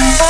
Bye.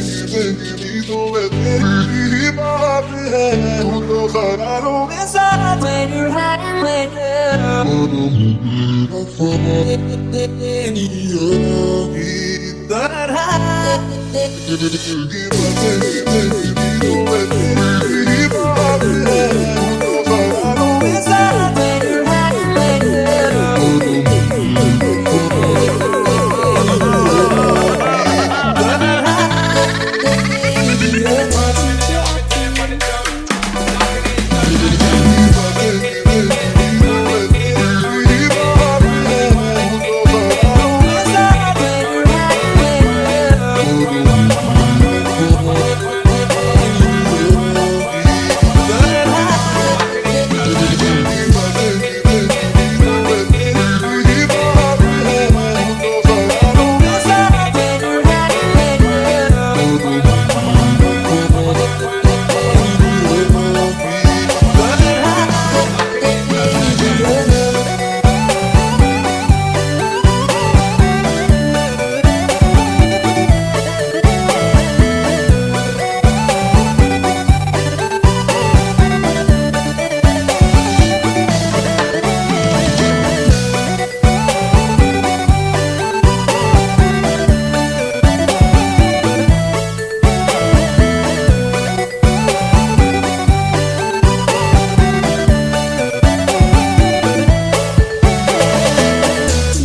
Sentido letra Tudo raro When you're hiding with him Quando o mundo irá falar DNA E dará E dará